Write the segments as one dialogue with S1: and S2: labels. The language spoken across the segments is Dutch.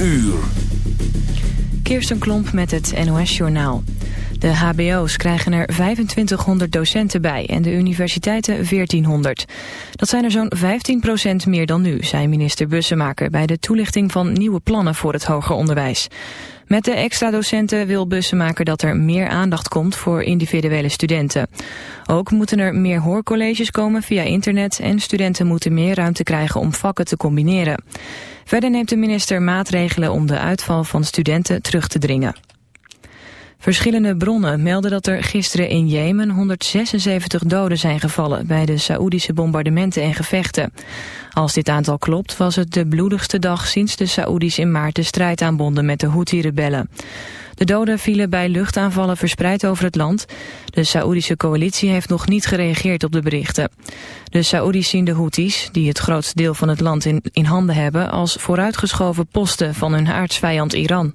S1: uur.
S2: Kirsten Klomp met het NOS-journaal. De hbo's krijgen er 2500 docenten bij en de universiteiten 1400. Dat zijn er zo'n 15% meer dan nu, zei minister Bussemaker... bij de toelichting van nieuwe plannen voor het hoger onderwijs. Met de extra docenten wil Bussemaker dat er meer aandacht komt voor individuele studenten. Ook moeten er meer hoorcolleges komen via internet en studenten moeten meer ruimte krijgen om vakken te combineren. Verder neemt de minister maatregelen om de uitval van studenten terug te dringen. Verschillende bronnen melden dat er gisteren in Jemen 176 doden zijn gevallen bij de Saoedische bombardementen en gevechten. Als dit aantal klopt was het de bloedigste dag sinds de Saoedi's in maart de strijd aanbonden met de Houthi-rebellen. De doden vielen bij luchtaanvallen verspreid over het land. De Saoedische coalitie heeft nog niet gereageerd op de berichten. De Saoedi's zien de Houthis, die het grootste deel van het land in, in handen hebben... als vooruitgeschoven posten van hun aardsvijand Iran.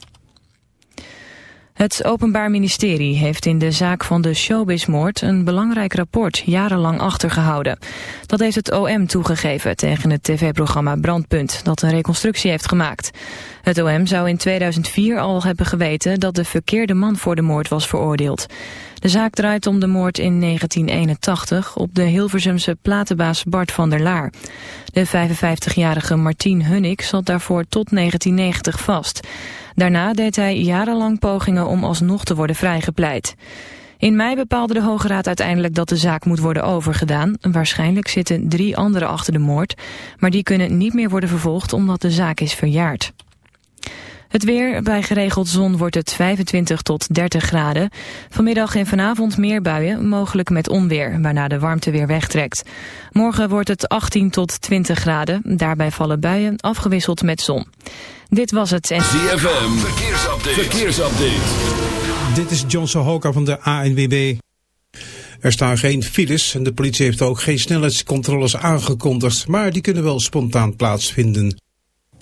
S2: Het Openbaar Ministerie heeft in de zaak van de showbizmoord een belangrijk rapport jarenlang achtergehouden. Dat heeft het OM toegegeven tegen het tv-programma Brandpunt, dat een reconstructie heeft gemaakt. Het OM zou in 2004 al hebben geweten dat de verkeerde man voor de moord was veroordeeld. De zaak draait om de moord in 1981 op de Hilversumse platenbaas Bart van der Laar. De 55-jarige Martien Hunnik zat daarvoor tot 1990 vast. Daarna deed hij jarenlang pogingen om alsnog te worden vrijgepleit. In mei bepaalde de Hoge Raad uiteindelijk dat de zaak moet worden overgedaan. Waarschijnlijk zitten drie anderen achter de moord, maar die kunnen niet meer worden vervolgd omdat de zaak is verjaard. Het weer, bij geregeld zon wordt het 25 tot 30 graden. Vanmiddag en vanavond meer buien, mogelijk met onweer, waarna de warmte weer wegtrekt. Morgen wordt het 18 tot 20 graden, daarbij vallen buien afgewisseld met zon. Dit was het. En...
S1: ZFM, verkeersupdate. verkeersupdate.
S3: Dit is John Sohoka van de ANWB. Er staan geen files en de politie heeft ook geen snelheidscontroles aangekondigd, maar die kunnen wel spontaan plaatsvinden.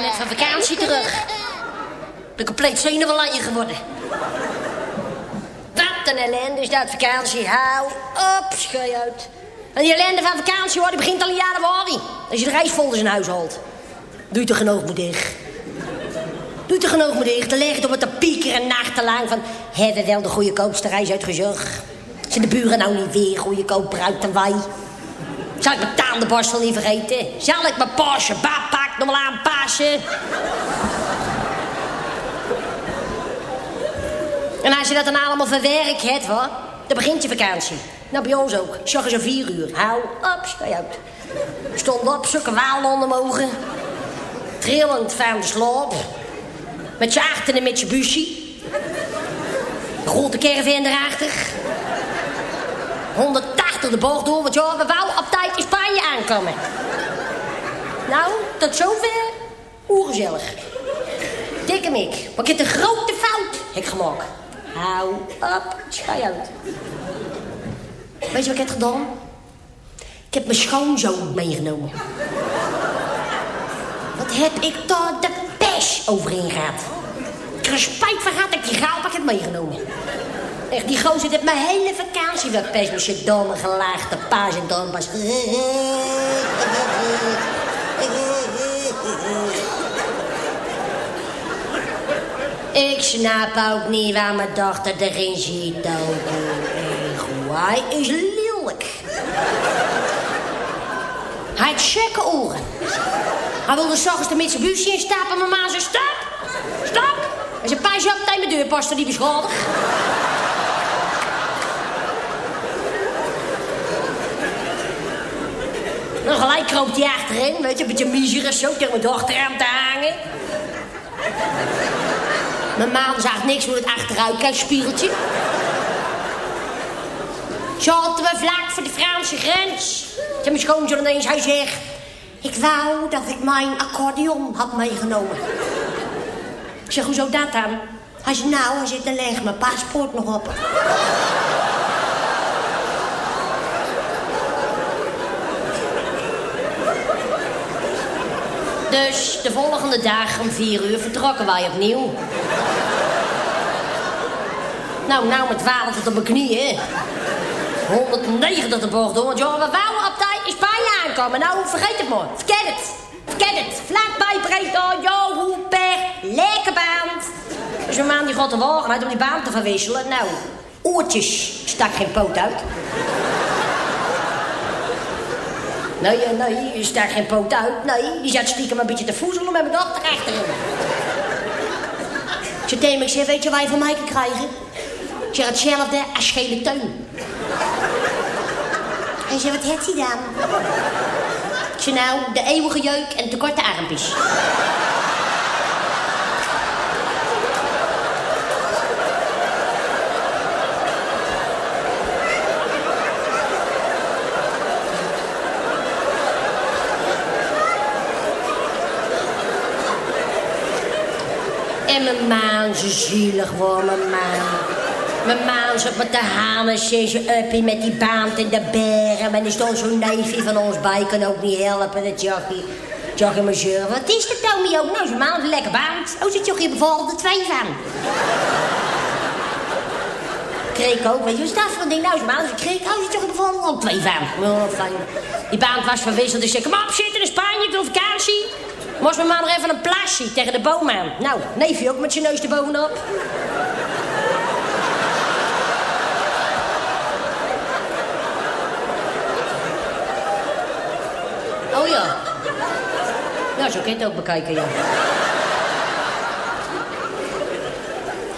S4: Net van vakantie terug. Ben compleet zenuwlanje geworden. Wat een ellende is dat vakantie. Hou op, schei uit. En die ellende van vakantie hoor, die begint al in januari. Als je de reisfolders in huis haalt. Doe je toch genoeg moet dicht. Doe je toch genoeg moet dicht. Dan leg je het op te piekeren nachtenlang van... Hebben we wel de goedkoopste reis uitgezocht? Zijn de buren nou niet weer goedkoper uit dan wij? Zal ik mijn tandenborstel niet vergeten? Zal ik mijn Porsche badpak nog wel aanpassen? En als je dat dan allemaal verwerkt hebt, hoor, dan begint je vakantie. Nou, bij ons ook. S'ochtends om vier uur. Hou op, schei uit. Stond op, zulke walen onder mijn ogen. Trillend van de sloop. Met z'n achteren met z'n bussie. Grote caravan erachter. 180 de bocht door, want ja, we wou op tijd in Spanje aankomen. Nou, tot zover. Oergezellig. Dikke Mik, maar ik heb een grote fout heb gemaakt. Hou op, schei uit. Weet je wat ik heb gedaan? Ik heb mijn schoonzoon meegenomen. Wat heb ik daar de pers overheen gehad? Ik er spijt van gehad dat ik die gaalpak heb meegenomen. Echt, die gozer heeft mijn hele vakantie verpest met zijn domme gelaagde paas en dampas. Ik snap ook niet waar mijn dochter erin ook. Hij is lelijk. Hij heeft chekke oren. Hij wilde s'ochtends de Mitsubishi instappen, maar ma zei stop. Stop. En zijn paasje op tijd mijn deurposter die beschadigd. Dan gelijk kroopt hij achterin, weet je, een beetje miserig zo tegen mijn dochter aan te hangen. Mijn maan zag niks door het achteruitkijkspiegeltje. Zaten we vlak voor de Franse grens. Toen mijn schoonzoon ineens, hij zegt... Ik wou dat ik mijn accordeon had meegenomen. Ik zeg, hoezo dat dan? Hij zegt, nou, hij zit er leg mijn paspoort nog op. Dus de volgende dag om vier uur vertrokken wij opnieuw. Nou, nou met 12 tot op mijn knieën. 190 de bocht door, want joh, we wouden op tijd in Spanje aankomen. Nou, vergeet het maar. Vergeet het. Vergeet het. Vlakbij Breda, jo, Hoeper, lekker baan. Dus een man die gaat de wagen uit om die baan te verwisselen. Nou, oortjes stak geen poot uit. Nee, eh, nee, die stak geen poot uit. Nee, die zat stiekem een beetje te voezelen met mijn dochter achterin. Zei tegen ik zeg, weet je waar je van mij kan krijgen? Ik zeg, hetzelfde als gele tuin. Hij zei, wat heeft hij dan? Ik zei, nou, de eeuwige jeuk en te korte armpjes. En maan, ze zielig hoor, mijn maan. Mijn maan zat met de hanen, ze uppie met die baant in de bergen. En er stond zo'n neefje van ons bij, kan ook niet helpen, dat. Jackie mijn zeur, wat is dat Tommy ook? Nou, zo'n maan, een lekker baant. Oh, zit Jackie bevallen er twee van. Kreek ook, weet je, wat dat voor ding? Nou, zo'n maan, dus kreek, oh, zit Jackie bevallen ook twee van. Oh. Die baant was verwisseld, dus ik zei, kom op, zitten in Spanje, ik doe vakantie. Moest mijn man nog even een plasje tegen de boom aan. Nou, neefje ook met zijn neus erbovenop. Oh ja. Ja, zo kun je het ook bekijken, ja.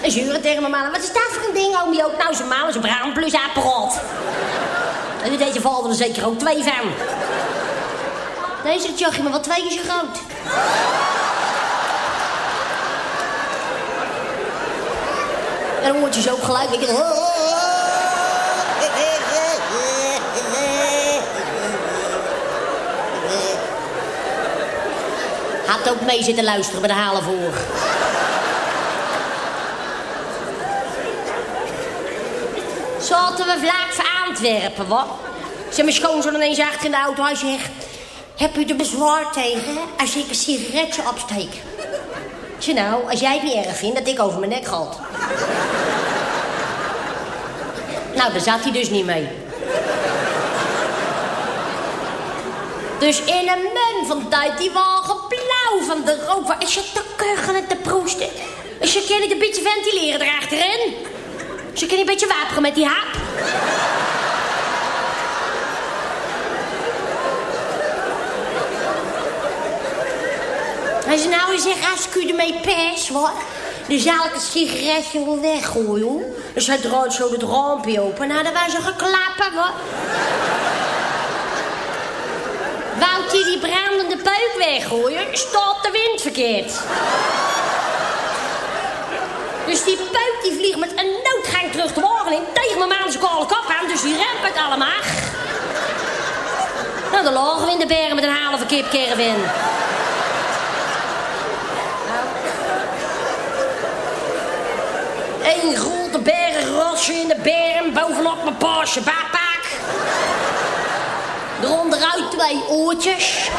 S4: En zuren tegen mijn man. Wat is dat voor een ding, oom? ook? Nou, zijn man is een bruin plus apparaat. En deze vallen er zeker ook twee van. Deze Tjachie, maar wat twee keer zo groot. En dan word je zo gelijk. Je, Had ook mee zitten luisteren bij de halen voor. Zaten we vlak voor Antwerpen, wat? Ze mijn schoonzoon ineens achter in de auto. Zegt... Heb u er bezwaar tegen als ik een sigaretje opsteek? Zei, nou, als jij het niet erg vindt dat ik over mijn nek gal. nou, daar zat hij dus niet mee. Dus in een mun van tijd, die wagen blauw van de rook. Is je te kuchelen te proesten? Is je niet een beetje ventileren erachterin? Is je kan een beetje waperen met die hap? Zei, nou, je zegt, als ik u ermee pers, wat? Dan zal ik het sigaretje wel weggooien, hoor. Dus hij draait zo het raampje open. Nou, dan was ze geklappen, wat? Wou hij die brandende peuk weggooien, staat de wind verkeerd. Dus die puit die vliegt met een noodgang terug de wagen in... tegen mijn maan zijn kale kop aan, dus die remt het allemaal. Nou, dan lagen we in de bergen met een halve kip Eén grote bergenrosje in de berm, bovenop mijn Porsche backpack. Eronderuit twee oortjes.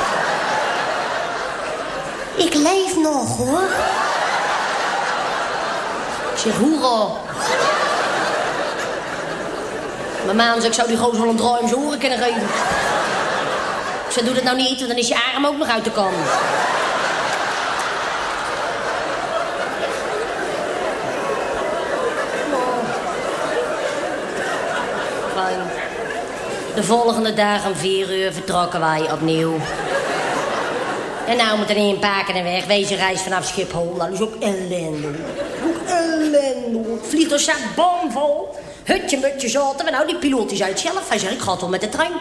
S4: Ik leef nog, hoor. Ik zeg, hoera. Mijn maan zegt, ik zou die gozer wel een draai om zijn oren kunnen geven. Ik zeg, doe dat nou niet, want dan is je arm ook nog uit de kan. Fijn. De volgende dag om vier uur vertrokken wij opnieuw. En nou moet er een paken en weg. Wees reis vanaf Schiphol. Dat is ook ellende. Ook ellende. Vliegtuig staat bomvol. Hutje, mutje, zaten we. Nou, die piloot zei het zelf. Hij zei, ik ga wel met de trein.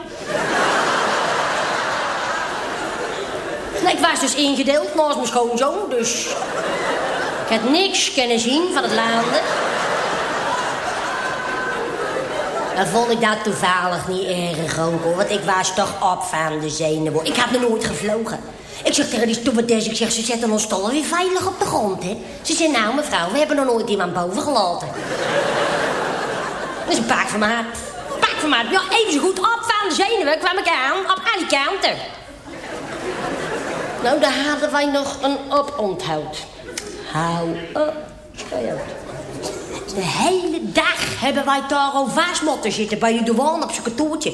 S4: Nou, ik was dus ingedeeld naast mijn schoonzoon, dus... Ik had niks kunnen zien van het landen. Dan vond ik dat toevallig niet erg ook, hoor. Want ik was toch op van de zenuwen. Ik had nog nooit gevlogen. Ik zeg tegen die stewardess, ik zeg, ze zetten ons toch weer veilig op de grond, hè? Ze zei, nou mevrouw, we hebben nog nooit iemand boven gelaten. Dat is een paak van maat. Paak van maat. Ja, even zo goed op van de zenuwen kwam ik aan op alle. Nou, daar hadden wij nog een oponthoud. Hou op. De hele dag hebben wij daar al zitten bij de douane op zijn kantoortje.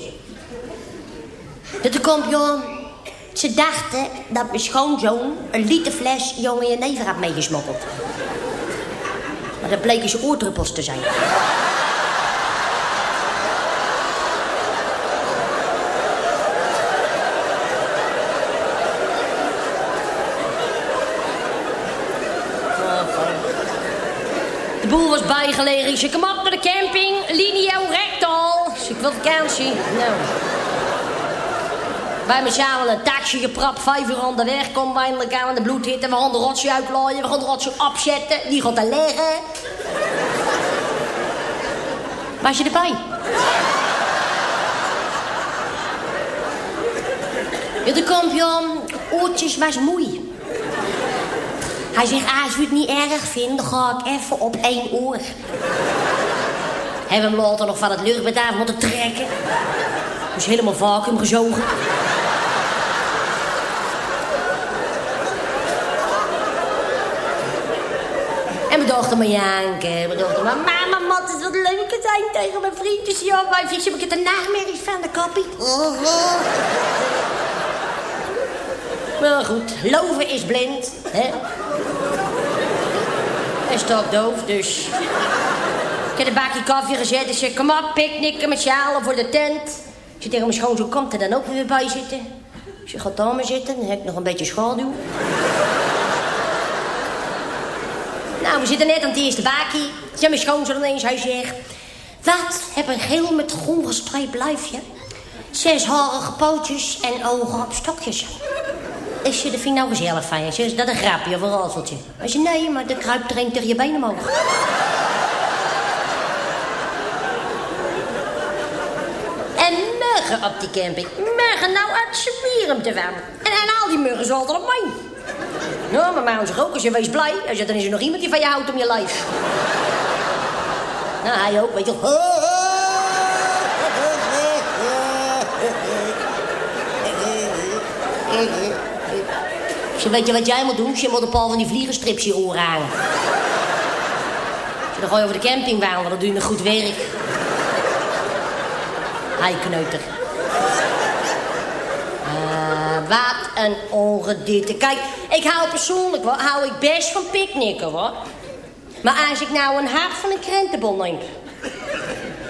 S4: Dat komt, joh. Ze dachten dat mijn schoonzoon een liter fles jonge jenever had meegesmokkeld. Maar dat bleken zijn oordruppels te zijn. Boel was bijgelegen. Zei, kom op naar de camping. Linio rectal. Dus ik wil vakantie. Nou. Wij met samen een taxi geprapt. Vijf uur onderweg. We eindelijk aan de bloedhitte. We gaan de rotje uitlaaien. We gaan de rotje opzetten. Die gaat er liggen. Was je erbij? Ja, de kampioen. Oortjes was moei. Hij zegt, ah, als u het niet erg vindt, dan ga ik even op één oor. Hebben hem later nog van het luchtbed af moeten trekken. Dus helemaal vacuüm gezogen. En mijn dochter me janken. Mijn dochter maar mama, mat, het wat leuker zijn tegen mijn vriendjes. Ja, wij vies heb ik een nachtmerries van de koppie. Maar goed, loven is blind, hè? En stokdoof, dus... Ik heb een bakje koffie gezet en zeg, kom op, picknicken met sjalen voor de tent. Ik zeg tegen mijn schoonzoon, komt er dan ook weer bij zitten? Ik zeg, ga daar zitten, dan heb ik nog een beetje schaduw. nou, we zitten net aan het eerste bakje. Zeg mijn schoonzoon ineens, hij zegt... Wat, heb een geel met groen gestreept lijfje? Zes harige pootjes en ogen op stokjes. Ik zeg, dat vind nou gezellig van je. Is dat een grapje of een? Hij zei, nee, maar dan kruipt er een tegen je benen omhoog. En muggen op die camping. Muggen, nou uit smieren te warm. En, en al die muggen zijn altijd op mij. Nou, maar mij zich ook, als je wees blij. Als je, dan is er nog iemand die van je houdt om je lijf. Nou, hij ook, weet je wel. Weet je wat jij moet doen? Je moet een paar van die vliegenstrips je oren dan ga je over de camping wandelen, dan doe je goed werk. Hij kneuter. Ah, wat een ongedierte. Kijk, ik hou persoonlijk hou ik best van picknicken, hoor. Maar als ik nou een hart van een krentenbol neem...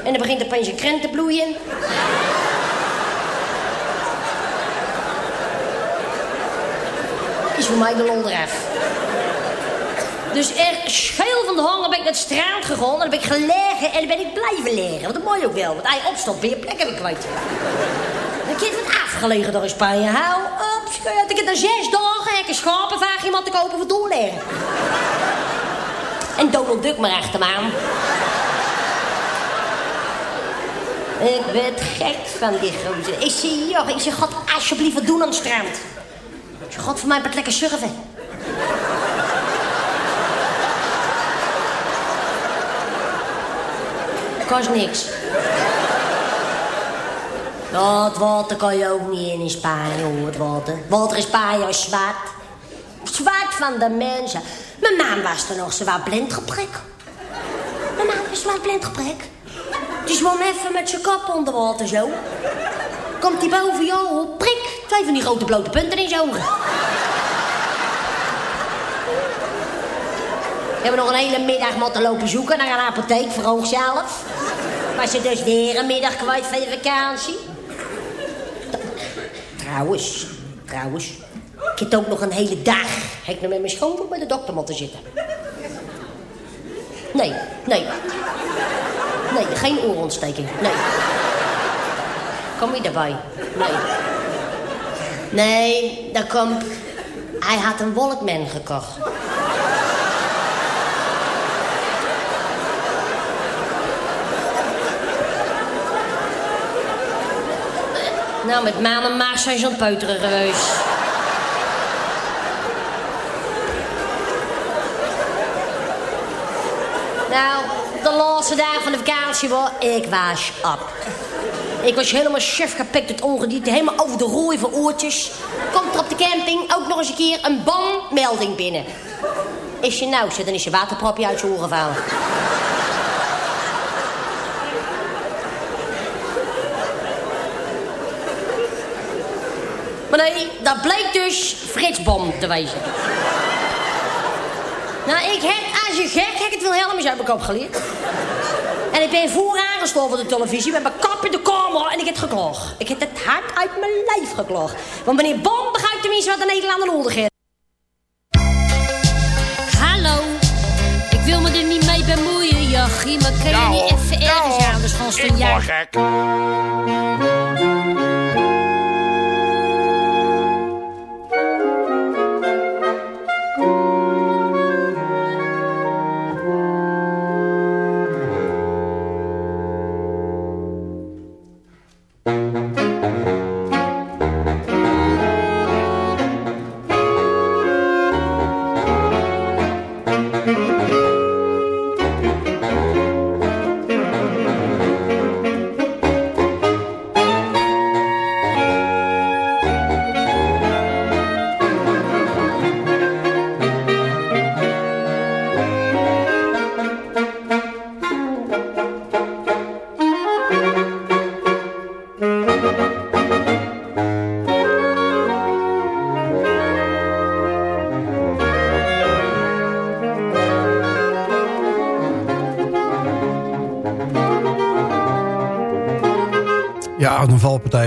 S4: en er begint opeens een krent te bloeien... is voor mij de lol. Dus er scheel van de honger ben ik naar het strand gegaan... en dan ben ik gelegen en dan ben ik blijven liggen. Want dat mooi ook wel, want hij opstond, weer plek heb ik kwijt. Dan kind wat afgelegen door in Spanje. Hou op. Ik heb er zes dagen heb ik een schapenvaag iemand te kopen voor doorleggen. En Donald Duck maar achter me aan. Ik werd gek van die gozer. Ik zie, joh, ik zeg, God, alsjeblieft wat doen aan het strand. Zeg, God, voor mij wat lekker surfen. Kost niks. Ja, het water kan je ook niet in in Spanje, hoor, het water. Water in Spanje is zwart. Zwart van de mensen. Mijn man was er nog zwaar blindgebrek. Mijn man was zwaar blindgebrek. Die zwom even met zijn kop onder water zo. Komt hij boven jou prik. Twee van die grote blote punten in zijn ogen. Hebben nog een hele middag moeten lopen zoeken naar een apotheek voor onszelf. Was je dus weer een middag kwijt van je vakantie? Trouwens, trouwens. Ik heb ook nog een hele dag. Heb ik nog met mijn schoonmoeder bij de dokter moeten zitten. Nee, nee. Nee, geen oorontsteking. Nee. Kom je daarbij? Nee. Nee, dat komt... Hij had een Walkman gekocht. Nou, met maan en maag zijn ze aan. Nou, de laatste dagen van de vakantie was ik was op. Ik was helemaal chef gepikt, het ongedierte, helemaal over de rooi van oortjes. Komt er op de camping ook nog eens een keer een banmelding binnen. Is je nou zit, dan is je waterpropje uit je oren gevallen. Maar nee, dat bleek dus Frits Bom te wezen. Nou, ik heb, als je gek, heb ik het Wilhelmus uit mijn kop geleerd. En ik ben vooraan gestoven voor de televisie met mijn kop in de kamer en ik heb geklaagd. Ik heb het hart uit mijn lijf geklaagd. Want meneer Bom begrijpt tenminste wat de Nederlander nodig heeft.
S5: Hallo, ik wil me er niet mee bemoeien, Jachie. Maar kun je niet even ergens anders van zo'n jaar...
S6: gek.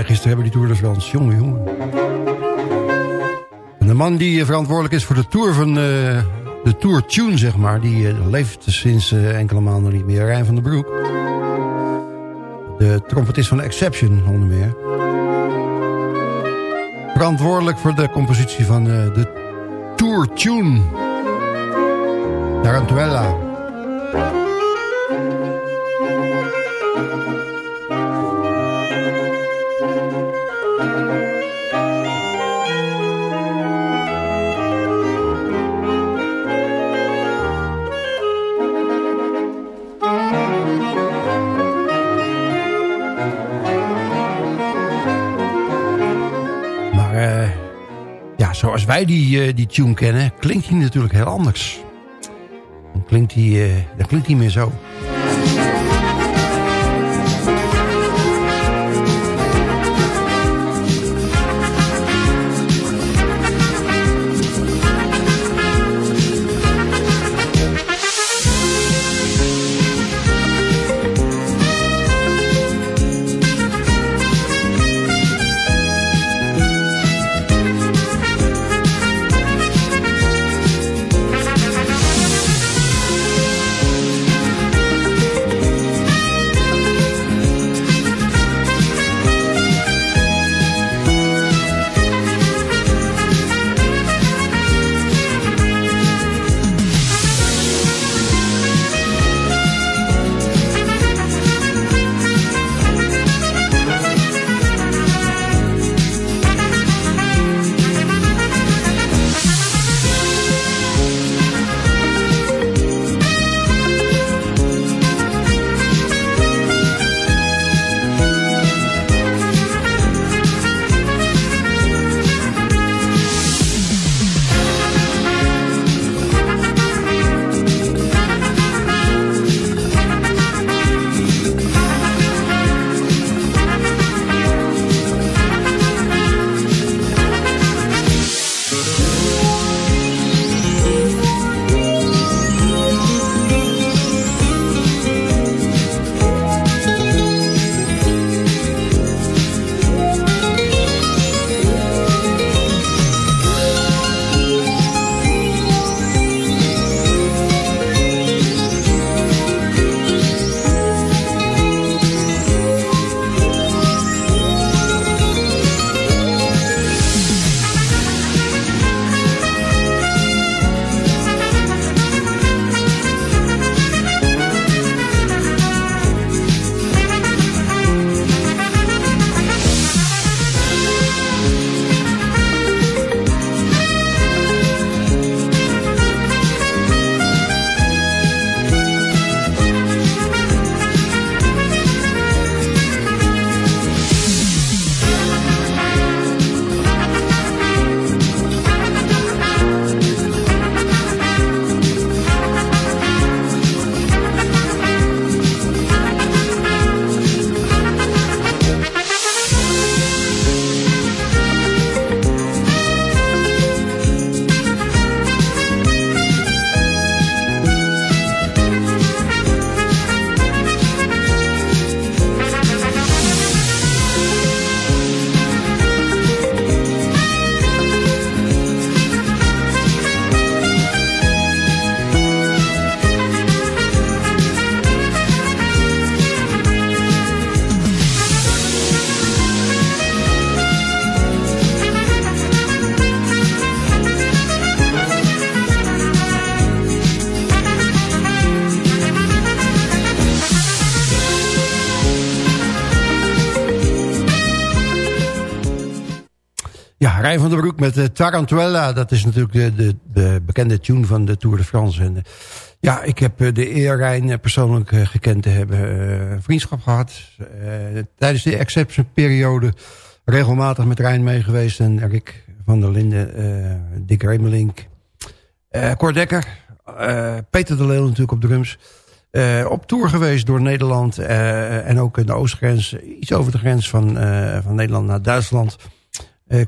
S7: Gisteren hebben die Tour de France. Jongen, jongen. En de man die eh, verantwoordelijk is voor de Tour van... eh, de Tour Tune, zeg maar... die eh, leeft sinds enkele maanden niet meer. Rijn van den Broek. De trompetist van Exception, onder meer. Verantwoordelijk voor de compositie van de Tour Tune. Tarantella. Wij die, eh, die tune kennen, klinkt hij natuurlijk heel anders. Dan klinkt hij, eh, dan klinkt hij meer zo. Rijn van der Broek met de Tarantella. Dat is natuurlijk de, de, de, bekende tune van de Tour de France. En, ja, ik heb de eer Rijn persoonlijk gekend te hebben. vriendschap gehad. tijdens de exception-periode regelmatig met Rijn mee geweest. En Rick van der Linden, Dick Remelink, Cor Dekker, Peter de Leeuw natuurlijk op drums... Uh, op tour geweest door Nederland uh, en ook in de oostgrens, iets over de grens van, uh, van Nederland naar Duitsland.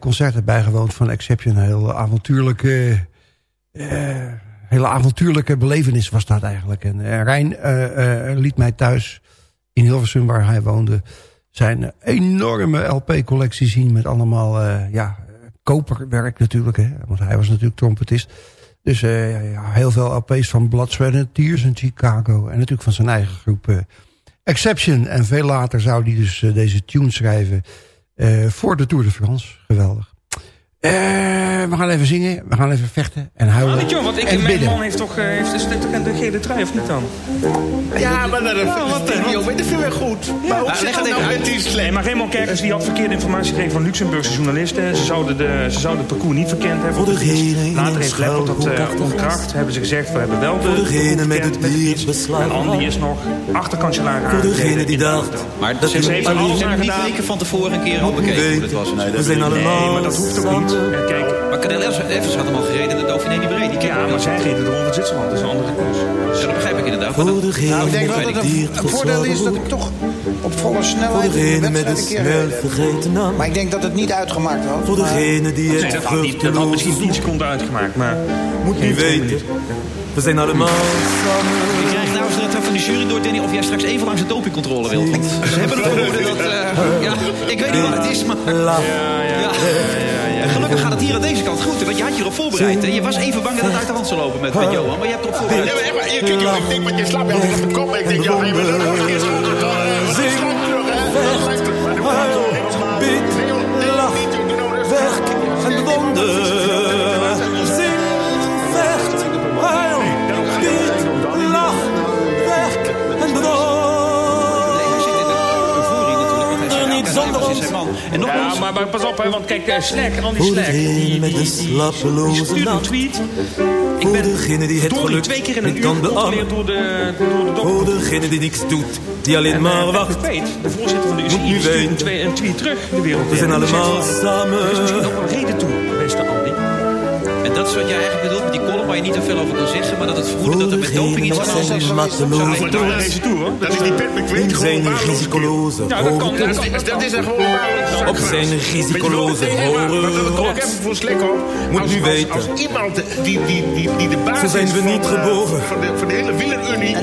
S7: Concerten bijgewoond van Exception, heel avontuurlijke, hele avontuurlijke belevenis was dat eigenlijk. En Rijn liet mij thuis in Hilversum, waar hij woonde, zijn enorme LP-collectie zien met allemaal ja, koperwerk natuurlijk. Hè, want hij was natuurlijk trompetist. Dus ja, heel veel LP's van Blood, Sweat and Tears in Chicago. En natuurlijk van zijn eigen groep Exception. En veel later zou hij dus deze tune schrijven voor de Tour de France. Geweldig. Uh, we gaan even zingen, we gaan even vechten en huilen
S8: ah, weet je, want ik,
S7: en
S8: Mijn man heeft toch, uh, heeft, is toch een gele trui, of niet dan?
S9: Ja, maar dat video weet ik veel weer goed. Maar hoe zit het nou met die?
S8: Nee, maar Raymond Kerkers die had verkeerde informatie gekregen van Luxemburgse journalisten. Ze zouden, de, ze zouden het parcours niet verkend hebben. Voor degene Later heeft Leppert dat uh, ontkracht. Hebben ze gezegd, we hebben wel de Voor degene met het. En Andy is nog. Voor degene die dacht.
S10: Maar dat is niet weken van tevoren een keer al bekeken hoe dat was.
S8: We zijn allemaal Nee, maar dat hoeft ook niet. Kijk,
S10: maar Cadel Evans had hem al gereden in de Dauphiné die.
S8: Ja, maar zij reden de Ronde Zwitserland. Dat is een andere koers.
S10: Ja, dat begrijp ik inderdaad.
S9: Voor nou, ik denk wel dat het een voordeel is dat ik toch op volle snelheid de wedstrijd een keer vergeten naam. Maar ik denk dat het niet uitgemaakt had.
S8: Voor degene die het nee, dat, had niet, dat had misschien 10 seconden uitgemaakt, maar moet niet weten. We zijn allemaal samen.
S10: Ik krijg nou eens van de jury door, Danny, of jij straks even langs de dopingcontrole wilt. Want ze hebben het vermoeden dat... Uh, ja, ik weet niet wat het is, maar... Ja, ja, ja. Het hier aan deze kant goed, want je had je erop voorbereid. En je was even bang dat het uit de hand zou lopen met, met Johan, maar je hebt erop voorbereid.
S9: Ja, maar, maar, kijk, ik denk, met je slaap je altijd op de kop. Ik denk, ja, nee, maar dan nog eens Zing, vecht, huil, En
S8: nogmaals, ja, maar, maar pas op, hè, want kijk, uh, Slack, Andy Slack, die, die, die, stuurt een tweet. Ik ben degene die het geluk twee keer in een uur gecontroleerd door de, door de dokter. Voor degene die niks doet, die alleen en, maar wacht. Peet, de voorzitter van de UCI, stuurt een, tweet terug de wereld. We zijn allemaal samen. Er is misschien nog een reden toe, beste.
S10: En is wat jij eigenlijk bedoelt met die column waar je niet zoveel over kan zeggen... maar dat het vermoeden dat er met doping iets aan de hand is.
S8: Zo, deze toe, hoor.
S9: Dat is die Pet McQueen
S8: zijn risicoloze
S9: Ja, dat kan. Dat is er gewoon
S8: Op zijn risicoloze horen.
S9: Ik heb voor slik op.
S8: Moet nu weten.
S9: Als iemand die de basis
S8: zijn we niet geboren.
S9: Van de hele wielerunie.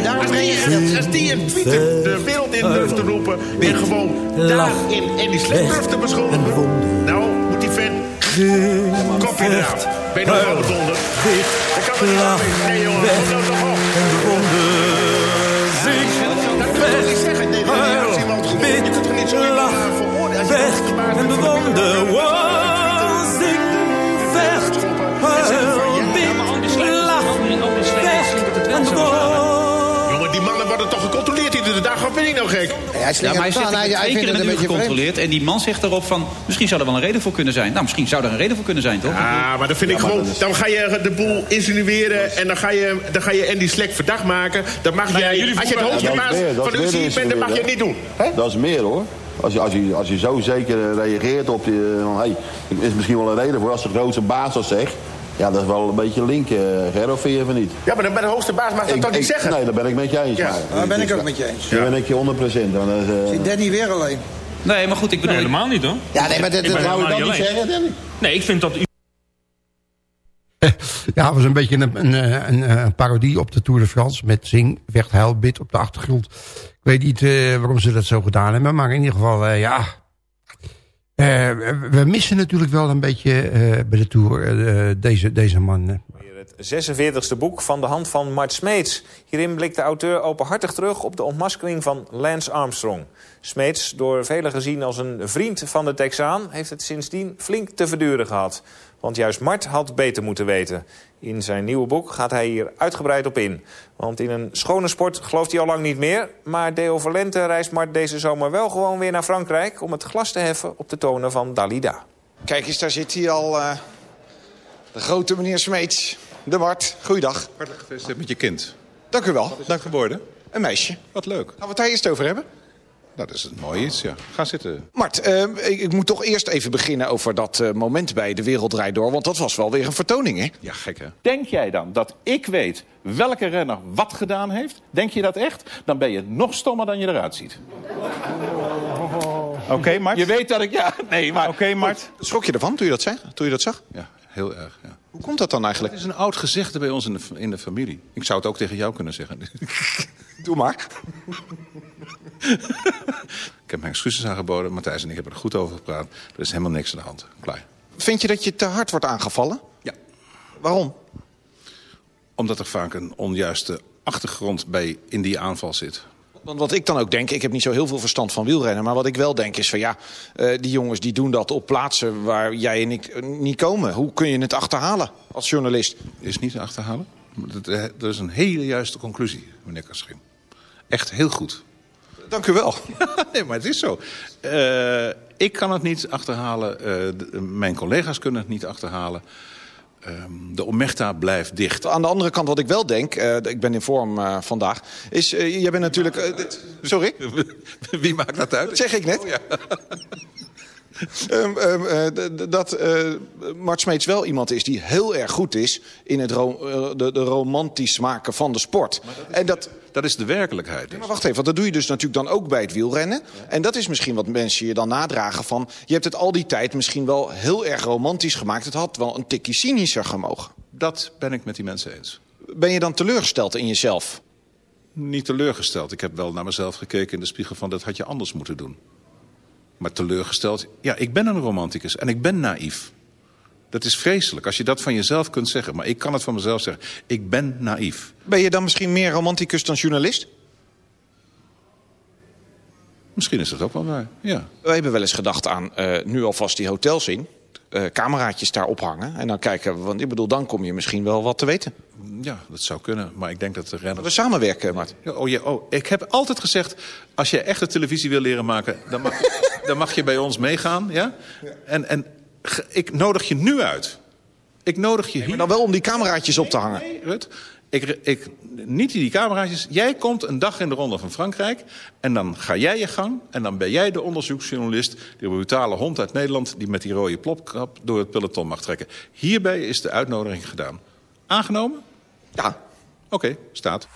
S9: Als die een tweet de wereld in durft te roepen... en gewoon daarin en die slik durft te beschuldigen... nou, moet die vent... Kopje eruit. Ben nog bedonder? Ik kan het niet Nee, jongen. Weg en de ronde. Zing. Dat je toch niet zeggen? Nee, als iemand. Je kunt toch niet zo veroordelen? Weg en de ronde. Mannen worden toch gecontroleerd iedere dag? Wat ben ik nou gek?
S10: Ja, ja maar hij zegt hij, hij twee keer in een gecontroleerd. En die man zegt erop van, misschien zou er wel een reden voor kunnen zijn. Nou, misschien zou er een reden voor kunnen zijn, toch?
S9: Ja, maar dan vind ik gewoon... Dan ga je de boel insinueren en dan ga je, dan ga je Andy Slek verdacht maken. Dan mag jij... Als je het hoogste baas van de UCI bent, dan mag je het niet doen.
S11: Dat is meer, hoor. Als je, als, je, als je zo zeker reageert op die... Van, hey, is misschien wel een reden voor als de grootste baas dat zegt... Ja, dat is wel een beetje link, uh, Gerro, vind je van niet?
S9: Ja, maar dan bij de hoogste baas mag dat toch niet zeggen?
S11: Nee, dat ben ik met je eens.
S9: Ja,
S11: daar
S9: ben ik ook met je eens.
S11: Daar ben ik je 100 procent. Uh,
S9: Zie Danny weer alleen?
S10: Nee, maar goed, ik bedoel...
S8: Nee, helemaal niet, hoor.
S9: Ja, nee, maar dat, dat wou je dan niet zeggen, Danny?
S8: Nee, ik vind dat u...
S7: Ja, het was een beetje een, een, een, een, parodie op de Tour de France... met zing, vecht, huil, bid op de achtergrond. Ik weet niet uh, waarom ze dat zo gedaan hebben... maar in ieder geval, uh, ja... Uh, we missen natuurlijk wel een beetje bij de Tour deze, deze man
S12: het 46e boek van de hand van Mart Smeets. Hierin blikt de auteur openhartig terug op de ontmaskering van Lance Armstrong. Smeets, door velen gezien als een vriend van de Texaan... heeft het sindsdien flink te verduren gehad. Want juist Mart had beter moeten weten. In zijn nieuwe boek gaat hij hier uitgebreid op in. Want in een schone sport gelooft hij al lang niet meer. Maar Deo Valente reist Mart deze zomer wel gewoon weer naar Frankrijk... om het glas te heffen op de tonen van Dalida.
S13: Kijk eens, daar zit hij al. eh, de grote meneer Smeets. De Wart. Goeiedag.
S14: Hartelijk gefeliciteerd met je kind.
S13: Dank u wel.
S14: Wat is het geworden?
S13: Een meisje.
S14: Wat leuk.
S13: Gaan we het daar eerst over hebben?
S14: Nou, dat is een mooi iets, ja. Ga zitten.
S13: Mart, eh, ik, ik moet toch eerst even beginnen over dat eh, moment bij De Wereld Draait Door. Want dat was wel weer een vertoning, hè?
S14: Ja, gek hè?
S15: Denk jij dan dat ik weet welke renner wat gedaan heeft? Denk je dat echt? Dan ben je nog stommer dan je eruit ziet.
S14: Oké, Mart.
S15: Je weet dat ik... Ja, nee, maar...
S14: Oké, Mart.
S13: Schrok je ervan toen je dat, zei, toen je dat zag?
S14: Ja, heel erg, ja.
S13: Hoe komt dat dan eigenlijk?
S14: Het is een oud gezegde bij ons in de, in de familie. Ik zou het ook tegen jou kunnen zeggen.
S13: Doe maar.
S14: ik heb mijn excuses aangeboden. Matthijs en ik hebben er goed over gepraat. Er is helemaal niks aan de hand. Klaar.
S13: Vind je dat je te hard wordt aangevallen?
S14: Ja.
S13: Waarom?
S14: Omdat er vaak een onjuiste achtergrond bij in die aanval zit.
S13: Want wat ik dan ook denk, ik heb niet zo heel veel verstand van wielrennen... maar wat ik wel denk is van ja, eh, die jongens die doen dat op plaatsen... waar jij en ik eh, niet komen. Hoe kun je het achterhalen als journalist?
S14: Is niet te achterhalen. Dat eh, dat is een hele juiste conclusie, meneer Kaschim. Echt heel goed.
S13: Dank u wel.
S14: nee, maar het is zo. Eh, ik kan het niet achterhalen. eh, mijn collega's kunnen het niet achterhalen. Ehm, de Omechta blijft dicht.
S13: Aan de andere kant, wat ik wel denk, eh, ik ben in vorm vandaag... is, jij bent natuurlijk... sorry?
S14: Wie maakt dat uit?
S13: Dat zeg ik net. Ehm, ehm, eh, d- d- dat eh Mart Smeets wel iemand is die heel erg goed is... in het ro- eh, de, de romantisch maken van de sport. en dat,
S14: dat is de werkelijkheid.
S13: Maar wacht even, want dat doe je dus natuurlijk dan ook bij het wielrennen. En dat is misschien wat mensen je dan nadragen van... je hebt het al die tijd misschien wel heel erg romantisch gemaakt. Het had wel een tikje cynischer gemogen.
S14: Dat ben ik met die mensen eens.
S13: Ben je dan teleurgesteld in jezelf?
S14: Niet teleurgesteld. Ik heb wel naar mezelf gekeken in de spiegel van dat had je anders moeten doen. Maar teleurgesteld, ja, ik ben een romanticus en ik ben naïef. Dat is vreselijk als je dat van jezelf kunt zeggen. Maar ik kan het van mezelf zeggen. Ik ben naïef.
S13: Ben je dan misschien meer romanticus dan journalist?
S14: Misschien is dat ook wel waar, ja.
S13: Wij hebben wel eens gedacht aan eh, nu alvast die hotels in. Eh, cameraatjes daar ophangen. En dan kijken, want ik bedoel, dan kom je misschien wel wat te weten.
S14: Ja, dat zou kunnen. Maar ik denk dat de renners...
S13: We samenwerken, Mart.
S14: Ja, oh, ja, oh, ik heb altijd gezegd, als je echte televisie wil leren maken... dan mag, dan mag je bij ons meegaan, ja? En, en ge- ik nodig je nu uit. Ik nodig je hier...
S13: Maar dan wel om die cameraatjes op te hangen.
S14: Nee, Rut, ik, ik, niet die cameraatjes. Jij komt een dag in de Ronde van Frankrijk... en dan ga jij je gang... en dan ben jij de onderzoeksjournalist... die brutale hond uit Nederland... die met die rode plopkap door het peloton mag trekken. Hierbij is de uitnodiging gedaan. Aangenomen?
S13: Ja.
S14: Oké, staat.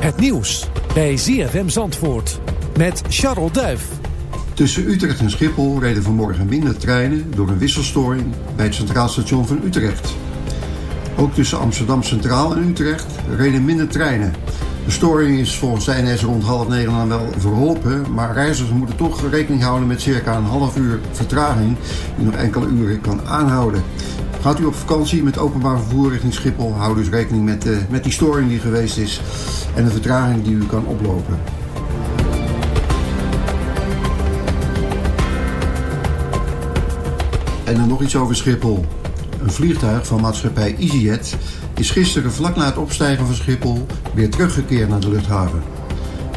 S16: Het nieuws bij ZFM Zandvoort met Charles Duif.
S7: Tussen Utrecht en Schiphol reden vanmorgen minder treinen door een wisselstoring bij het Centraal Station van Utrecht. Ook tussen Amsterdam Centraal en Utrecht reden minder treinen. De storing is volgens de NS rond half negen dan wel verholpen, maar reizigers moeten toch rekening houden met circa een half uur vertraging die nog enkele uren kan aanhouden. Gaat u op vakantie met openbaar vervoer richting Schiphol, houd dus rekening met, eh, met die storing die geweest is en de vertraging die u kan oplopen. En dan nog iets over Schiphol. Een vliegtuig van maatschappij EasyJet is gisteren vlak na het opstijgen van Schiphol weer teruggekeerd naar de luchthaven.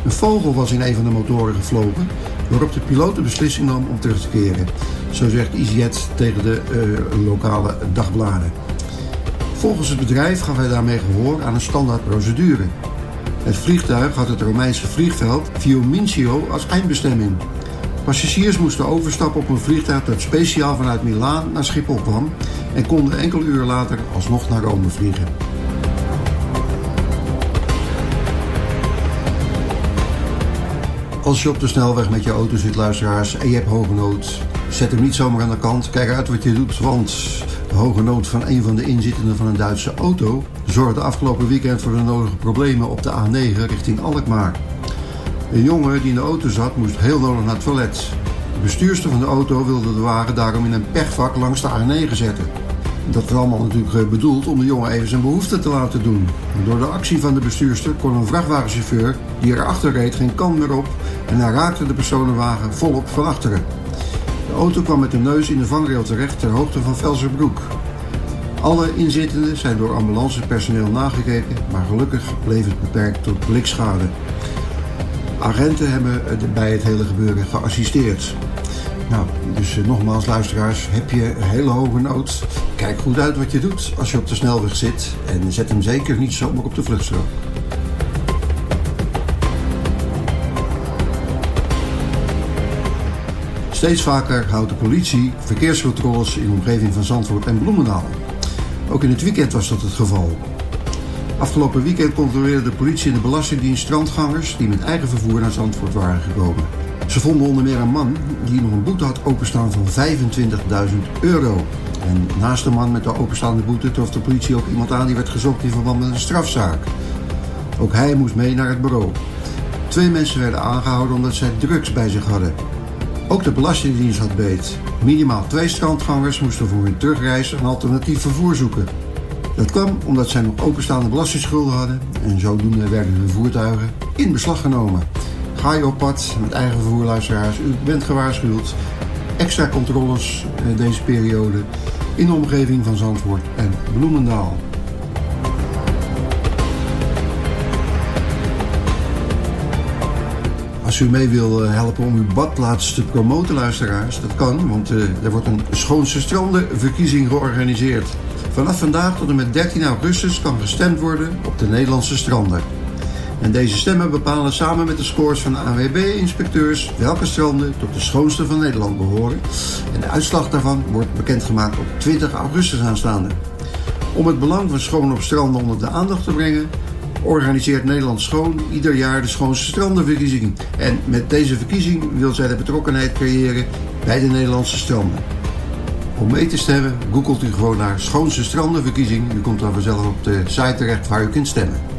S7: Een vogel was in een van de motoren gevlogen, waarop de piloot de beslissing nam om terug te keren. Zo zegt EasyJet tegen de eh, lokale dagbladen. Volgens het bedrijf gaf hij daarmee gehoor aan een standaard procedure. Het vliegtuig had het Romeinse vliegveld Fiumicino als eindbestemming. Passagiers moesten overstappen op een vliegtuig dat speciaal vanuit Milaan naar Schiphol kwam en konden enkele uren later alsnog naar Rome vliegen. Als je op de snelweg met je auto zit, luisteraars, en je hebt hoge nood, zet hem niet zomaar aan de kant. Kijk uit wat je doet, want de hoge nood van een van de inzittenden van een Duitse auto zorgde afgelopen weekend voor de nodige problemen op de A9 richting Alkmaar. Een jongen die in de auto zat moest heel nodig naar het toilet. De bestuurster van de auto wilde de wagen daarom in een pechvak langs de A9 zetten. Dat was allemaal natuurlijk eh, bedoeld om de jongen even zijn behoefte te laten doen. Door de actie van de bestuurster kon een vrachtwagenchauffeur die erachter reed geen kant meer op en hij raakte de personenwagen volop van achteren. De auto kwam met de neus in de vangrail terecht ter hoogte van Velzerbroek. Alle inzittenden zijn door ambulancepersoneel nagekeken, maar gelukkig bleef het beperkt tot blikschade. Agenten hebben bij het hele gebeuren geassisteerd. Nou, dus eh, nogmaals luisteraars, heb je een hele hoge nood? Kijk goed uit wat je doet als je op de snelweg zit en zet hem zeker niet zomaar op de vluchtstrook. Steeds vaker houdt de politie verkeerscontroles in de omgeving van Zandvoort en Bloemendaal. Ook in het weekend was dat het geval. Afgelopen weekend controleerde de politie en de Belastingdienst strandgangers die met eigen vervoer naar Zandvoort waren gekomen. Ze vonden onder meer een man die nog een boete had openstaan van 25.000 euro. En naast de man met de openstaande boete trof de politie ook iemand aan die werd gezocht in verband met een strafzaak. Ook hij moest mee naar het bureau. Twee mensen werden aangehouden omdat zij drugs bij zich hadden. Ook de Belastingdienst had beet. Minimaal twee strandgangers moesten voor hun terugreis een alternatief vervoer zoeken. Dat kwam omdat zij nog openstaande belastingsschulden hadden en zodoende werden hun voertuigen in beslag genomen. Ga je op pad met eigen vervoerluisteraars, u bent gewaarschuwd. Extra controles eh, deze periode in de omgeving van Zandvoort en Bloemendaal. Als u mee wil eh, helpen om uw badplaats te promoten, luisteraars, dat kan, want uh, er wordt een Schoonse Strandenverkiezing georganiseerd. Vanaf vandaag tot en met 13 augustus kan gestemd worden op de Nederlandse stranden. En deze stemmen bepalen samen met de scores van de ANWB-inspecteurs welke stranden tot de schoonste van Nederland behoren. En de uitslag daarvan wordt bekendgemaakt op 20 augustus aanstaande. Om het belang van schoon op stranden onder de aandacht te brengen, organiseert Nederland Schoon ieder jaar de Schoonste Strandenverkiezing. En met deze verkiezing wil zij de betrokkenheid creëren bij de Nederlandse stranden. Om mee te stemmen, googelt u gewoon naar Schoonste Strandenverkiezing. U komt dan vanzelf op de site terecht waar u kunt stemmen.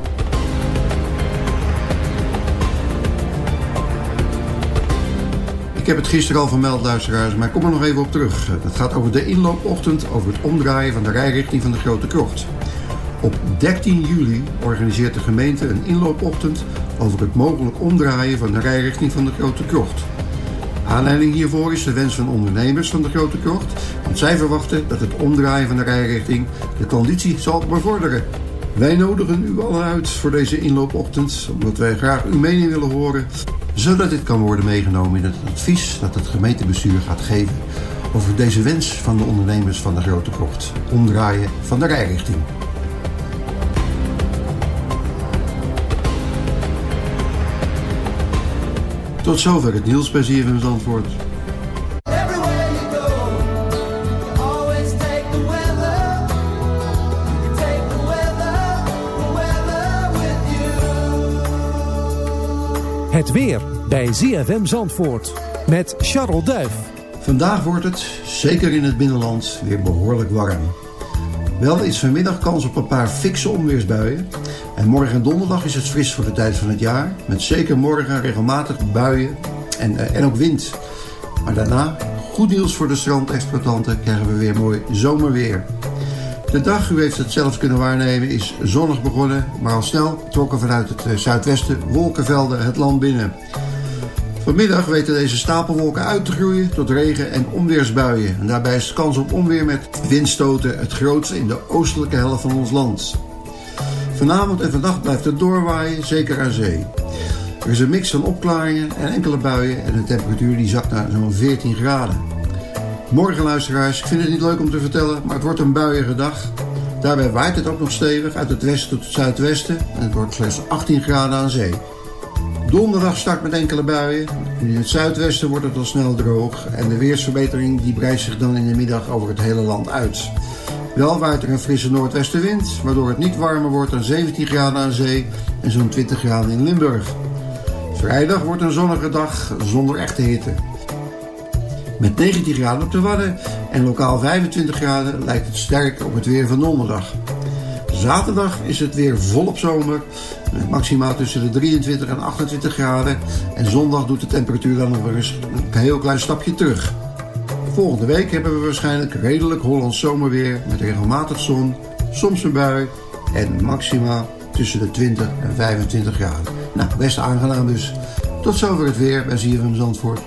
S7: Ik heb het gisteren al vermeld, luisteraars, maar ik kom er nog even op terug. Het gaat over de inloopochtend, over het omdraaien van de rijrichting van de Grote Krocht. Op 13 juli organiseert de gemeente een inloopochtend over het mogelijk omdraaien van de rijrichting van de Grote Krocht. Aanleiding hiervoor is de wens van ondernemers van de Grote Krocht, want zij verwachten dat het omdraaien van de rijrichting de conditie zal bevorderen. Wij nodigen u allen uit voor deze inloopochtend, omdat wij graag uw mening willen horen, zodat dit kan worden meegenomen in het advies dat het gemeentebestuur gaat geven over deze wens van de ondernemers van de Grote Krocht. Omdraaien van de rijrichting. Tot zover het nieuws bij
S16: Het weer bij ZFM Zandvoort met Charles Duif.
S7: Vandaag wordt het, zeker in het binnenland, weer behoorlijk warm. Wel is vanmiddag kans op een paar fikse onweersbuien. En morgen en donderdag is het fris voor de tijd van het jaar. Met zeker morgen regelmatig buien en, eh, en ook wind. Maar daarna, goed nieuws voor de strandexploitanten, krijgen we weer mooi zomerweer. De dag, u heeft het zelf kunnen waarnemen, is zonnig begonnen. Maar al snel trokken vanuit het eh, zuidwesten wolkenvelden het land binnen. Vanmiddag weten deze stapelwolken uit te groeien tot regen- en onweersbuien. En daarbij is de kans op onweer met windstoten het grootste in de oostelijke helft van ons land. Vanavond en vannacht blijft het doorwaaien, zeker aan zee. Er is een mix van opklaringen en enkele buien en de temperatuur die zakt naar zo'n 14 graden. Morgen luisteraars, ik vind het niet leuk om te vertellen, maar het wordt een buiige dag. Daarbij waait het ook nog stevig uit het westen tot het zuidwesten en het wordt slechts 18 graden aan zee. Donderdag start met enkele buien. In het zuidwesten wordt het al snel droog. En de weersverbetering die breidt zich dan in de middag over het hele land uit. Wel waait er een frisse noordwestenwind, waardoor het niet warmer wordt dan 17 graden aan zee en zo'n 20 graden in Limburg. Vrijdag wordt een zonnige dag zonder echte hitte. Met 19 graden op de Wadden en lokaal 25 graden lijkt het sterk op het weer van donderdag. Zaterdag is het weer volop zomer. Met maximaal tussen de 23 en 28 graden. En zondag doet de temperatuur dan nog eens een heel klein stapje terug. Volgende week hebben we waarschijnlijk redelijk Hollands zomerweer. Met regelmatig zon, soms een bui. En maximaal tussen de 20 en 25 graden. Nou, best aangenaam dus. Tot zover het weer bij ZFM Zandvoort.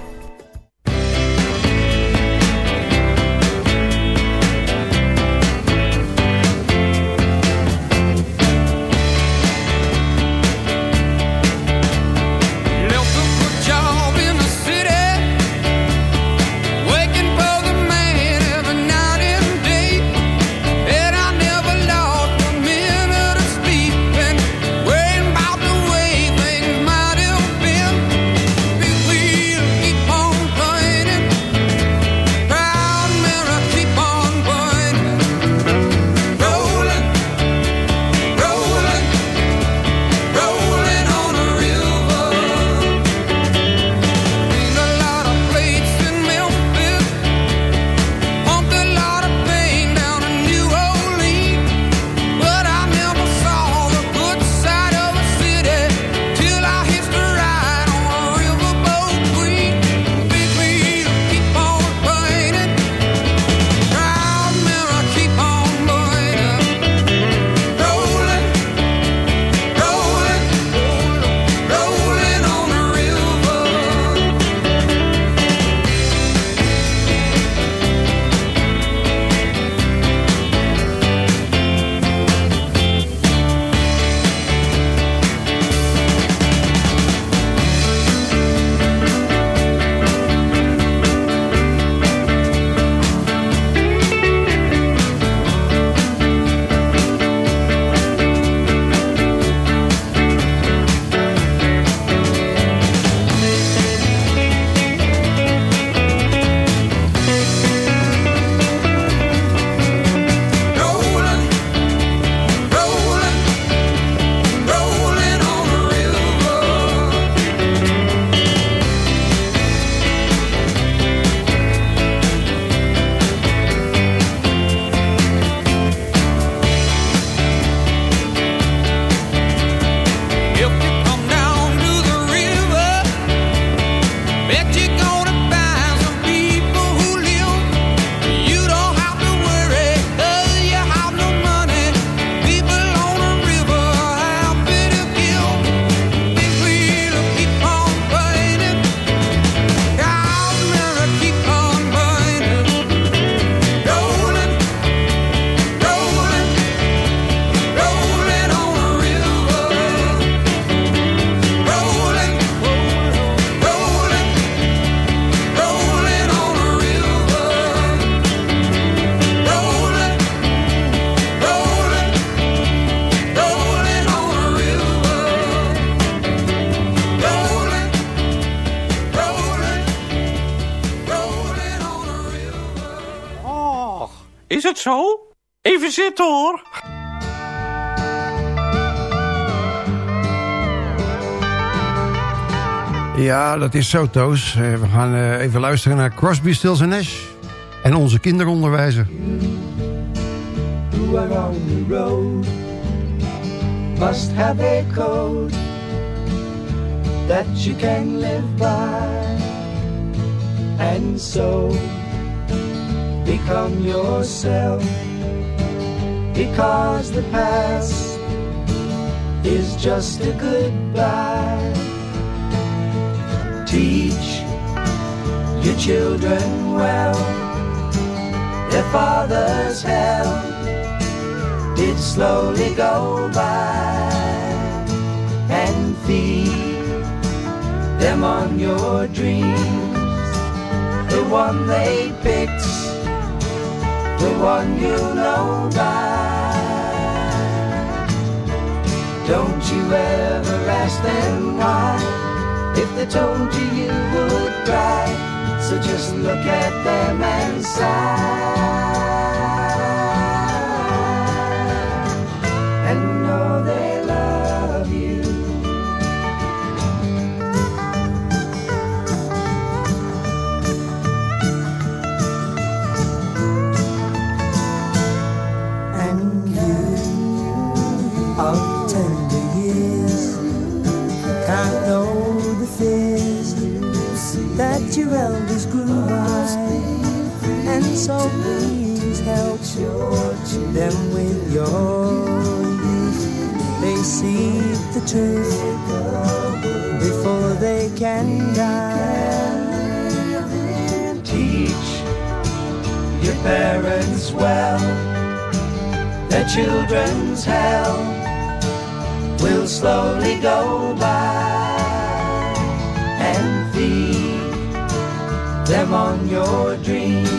S7: Dat is zo, Toos. Eh, We gaan eh, even luisteren naar Crosby, Stills Nash. En onze kinderonderwijzer.
S17: who are on the road must have a code that you can live by and so become yourself because the past is just a goodbye teach your children well their father's hell did slowly go by and feed them on your dreams. The one they picked, the one you know by. Don't you ever ask them why, if they told you you would cry. So just look at them and sigh. So please help them with your they see the truth before they can die. Teach your parents well, their children's hell will slowly go by. And feed them on your dreams,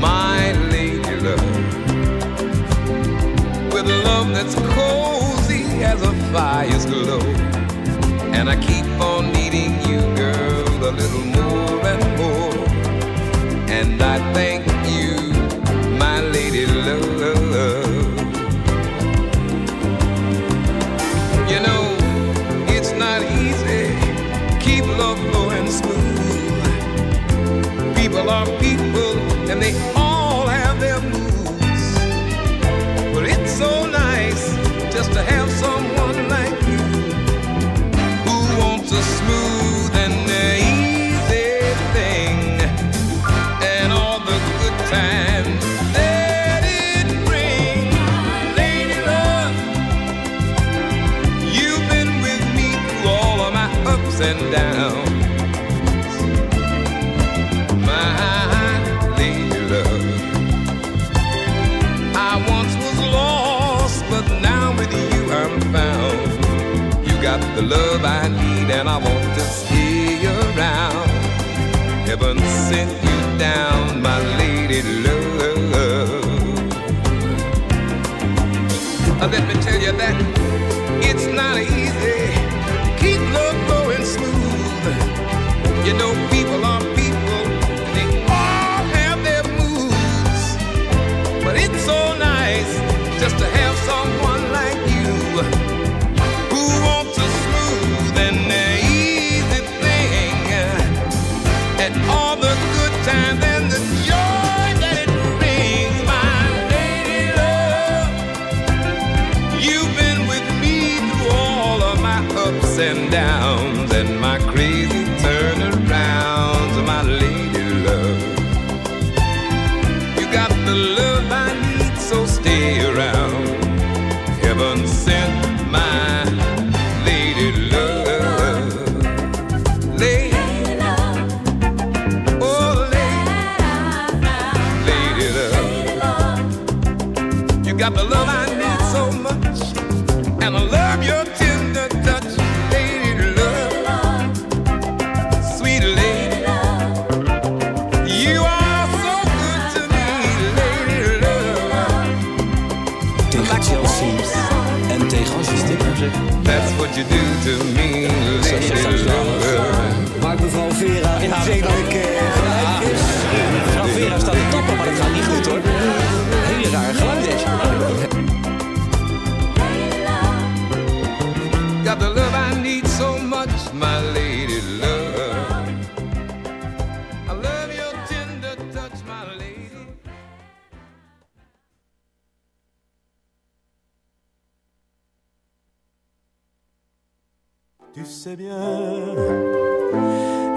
S18: My lady love, with love that's cozy as a fire's glow. And I keep on needing you, girl, a little more and more. And I thank you, my lady love. Are people, and they all have their moods. But it's so nice just to have someone like you who wants a smooth
S8: Tegen Chelsea en tegen zeg.
S18: That's what you do to me.
S8: Maakt mevrouw Vera eh, gelijk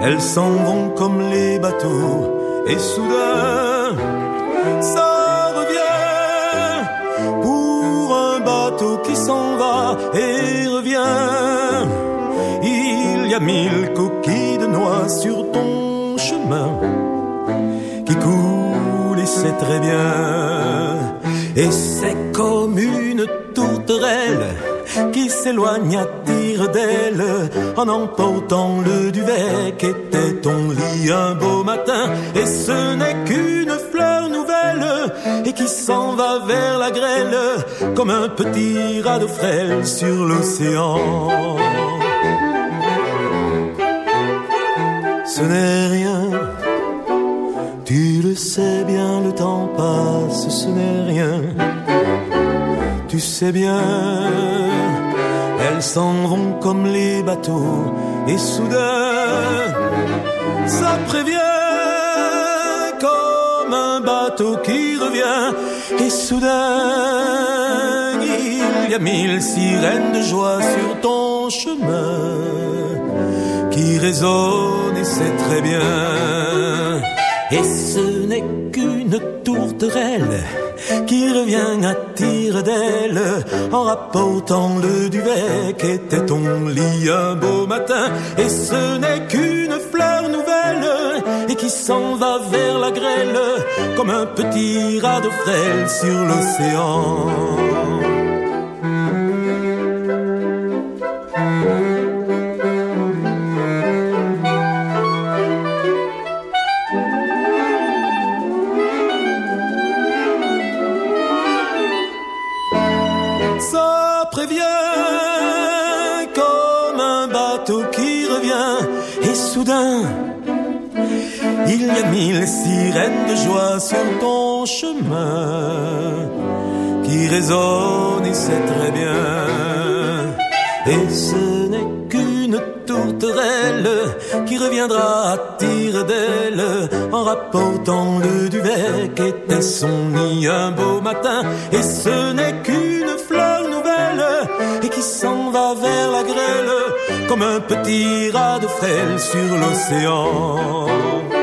S19: elles s'en vont comme les bateaux, et soudain, ça revient pour un bateau qui s'en va et revient. Il y a mille coquilles de noix sur ton chemin qui coulent et c'est très bien. Et c'est comme une tourterelle qui s'éloigne à d'aile en emportant le duvet qu'était ton lit un beau matin. Et ce n'est qu'une fleur nouvelle et qui s'en va vers la grêle comme un petit radeau frêle sur l'océan. Ce n'est rien, tu le sais bien, le temps passe, ce n'est rien. Tu sais bien, elles s'en vont comme les bateaux, et soudain, ça prévient comme un bateau qui revient, et soudain, il y a mille sirènes de joie sur ton chemin qui résonnent, et c'est très bien. Et ce n'est qu'une tourterelle qui revient à tire d'aile en rapportant le duvet qu'était ton lit un beau matin. Et ce n'est qu'une fleur nouvelle et qui s'en va vers la grêle comme un petit radeau frêle sur l'océan. Il y a mille sirènes de joie sur ton chemin qui résonnent et c'est très bien. Et ce n'est qu'une tourterelle qui reviendra à tire d'aile en rapportant le duvet qu'était son lit un beau matin. Et ce n'est qu'une fleur nouvelle et qui s'en va vers la grêle comme un petit radeau frêle sur l'océan.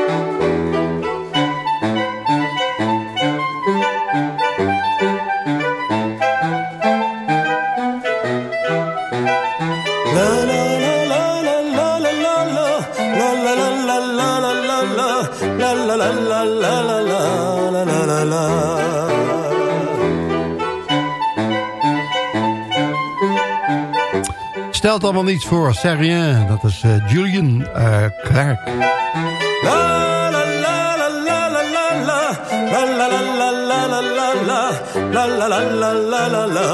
S7: Stelt allemaal niets voor. C'est rien. Dat is eh, Julian eh, Clark.
S19: La la la la la La la la la la la la la La la la la la la la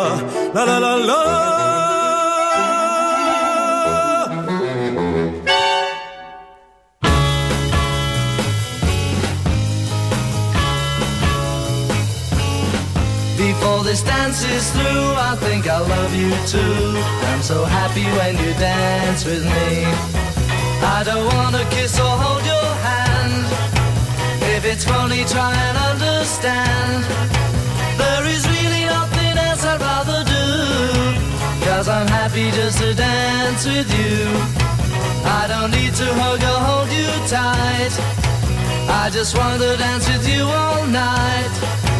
S19: La la la
S20: this dance is through, I think I love you too. I'm so happy when you dance with me. I don't wanna kiss or hold your hand. If it's funny, try and understand. There is really nothing else I'd rather do. Cause I'm happy just to dance with you. I don't need to hug or hold you tight. I just want to dance with you all night.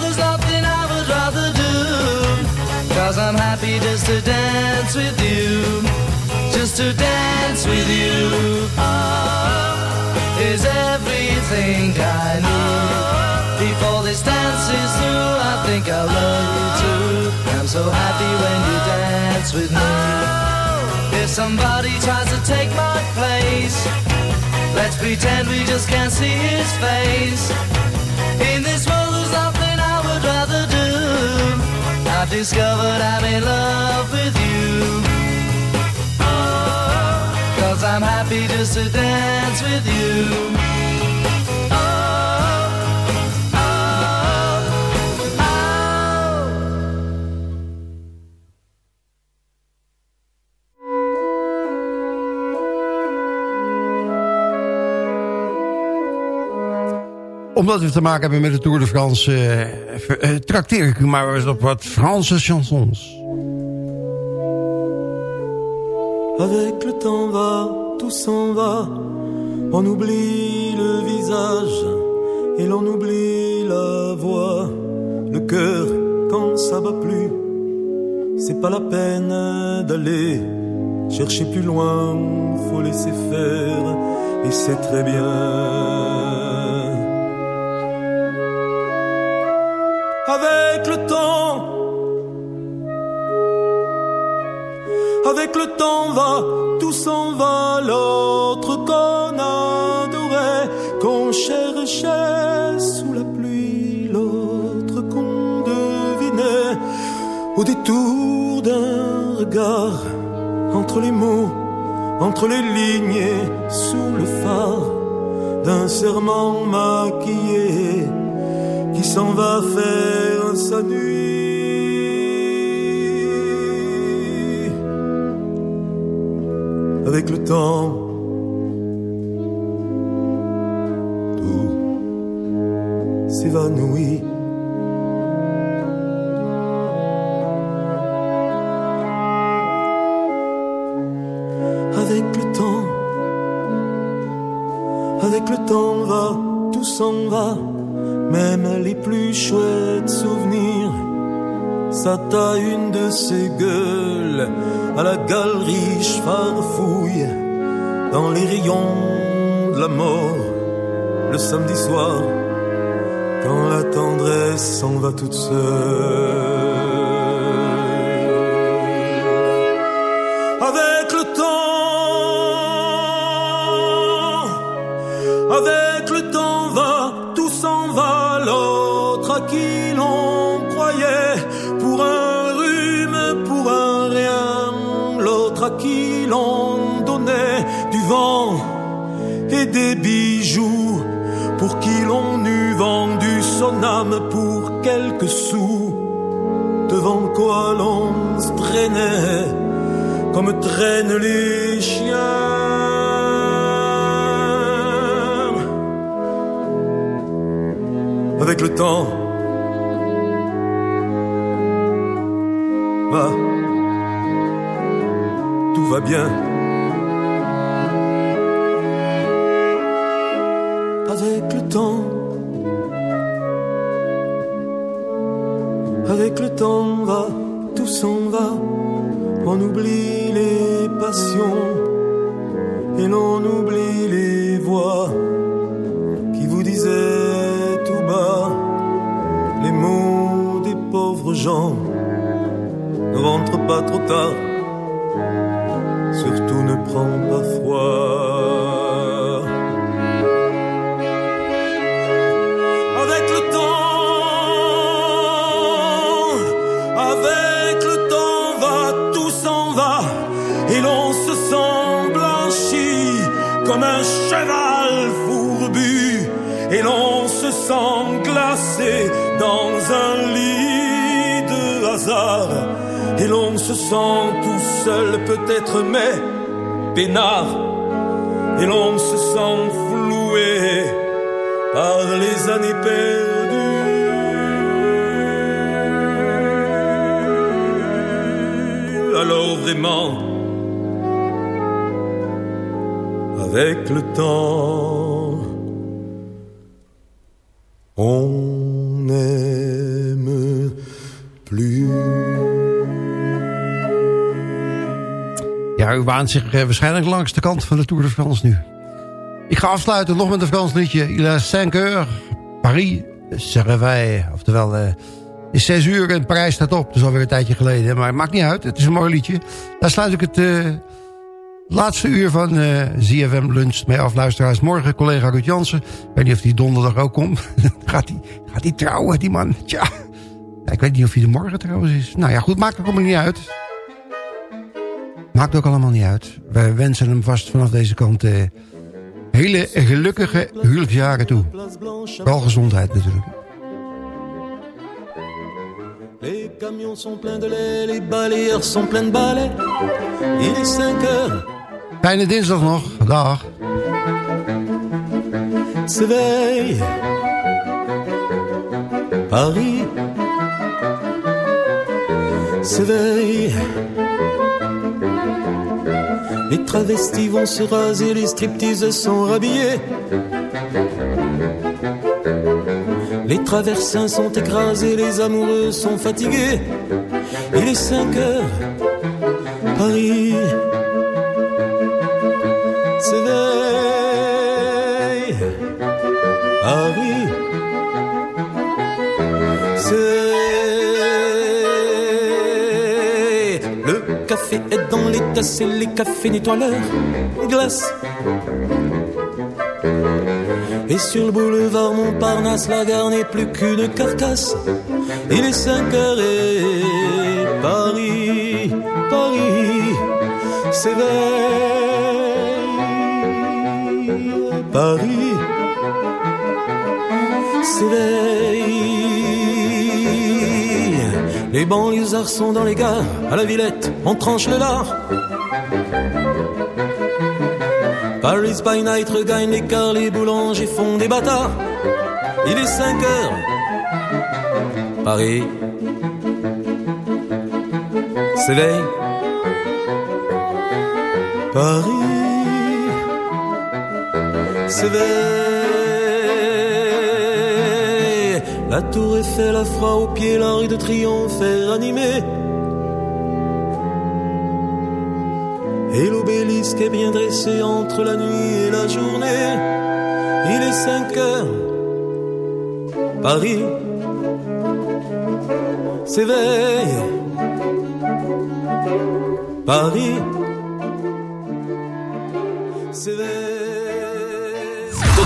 S20: Cause I'm happy just to dance with you. Just to dance with you. Oh, Is everything I need. Before this dance is through I think I love you too. I'm so happy when you dance with me. If somebody tries to take my place Let's pretend we just can't see his face. In this world discovered I'm in love with you. Oh, Cause I'm happy just to dance with you
S7: Omdat we te maken hebben met de Tour de France... Uh, trakteer ik u maar eens op wat Franse chansons.
S19: Avec le temps va, tout s'en va. On oublie le visage et l'on oublie la voix. Le cœur, quand ça bat plus, c'est pas la peine d'aller chercher plus loin. Faut laisser faire et c'est très bien. Avec le temps va, tout s'en va, l'autre qu'on adorait, qu'on cherchait sous la pluie, l'autre qu'on devinait au détour d'un regard, entre les mots, entre les lignes sous le phare d'un serment maquillé qui s'en va faire sa nuit. Avec le temps, tout s'évanouit. Avec le temps, avec le temps va, tout s'en va même les plus chouettes souvenirs. Ça une de ces gueules à la galerie farfouille dans les rayons de la mort le samedi soir quand la tendresse s'en va toute seule. Pour qui l'on eût vendu son âme pour quelques sous, devant quoi l'on se traînait comme traînent les chiens. Avec le temps, va, tout va bien. Fourbu, et l'on se sent glacé dans un lit de hasard, et l'on se sent tout seul peut-être, mais peinard, et l'on se sent floué par les années perdues. Alors vraiment, avec le temps, on n'aime plus.
S7: Ja, u waant zich eh, waarschijnlijk langs de kant van de Tour de France nu. Ik ga afsluiten nog met een Frans liedje. Il est 5 heures, Paris se réveille. Oftewel, eh, is 6 uur en Parijs staat op. Dat is alweer een tijdje geleden, maar het maakt niet uit. Het is een mooi liedje. Daar sluit ik het eh, laatste uur van eh ZFM Lunch mee af, luisteraars. Morgen collega Ruud Jansen. Ik weet niet of hij donderdag ook komt. gaat hij gaat trouwen, die man? Tja. Ja, ik weet niet of hij er morgen trouwens is. Nou ja, goed, maakt ook allemaal niet uit. Maakt ook allemaal niet uit. Wij wensen hem vast vanaf deze kant eh, hele gelukkige huwelijksjaren toe. Vooral gezondheid natuurlijk.
S19: Les camions sont pleins de lait, les sont de balais. Il est 5 heures,
S7: Fijne dinsdag nog. Dag.
S19: s'éveille. Paris s'éveille. Les travestis vont se raser, les stripteases sont rhabillés. Les traversins sont écrasés, les amoureux sont fatigués. Il est 5 heures, Paris café est dans les tasses et les cafés nettoient leur glace. Et sur le boulevard Montparnasse, la gare n'est plus qu'une carcasse. Il est 5 heures et Paris, Paris s'éveille. Paris s'éveille. Les banlieusards sont dans les gares, à la Villette, on tranche le lard. Paris by night regagne l'écart, les boulangers font des bâtards. Il est 5 heures. Paris s'éveille. Paris s'éveille. La tour Eiffel a froid aux pieds, la rue de Triomphe est ranimée. Et l'obélisque est bien dressé entre la nuit et la journée. Il est 5 heures. Paris s'éveille. Paris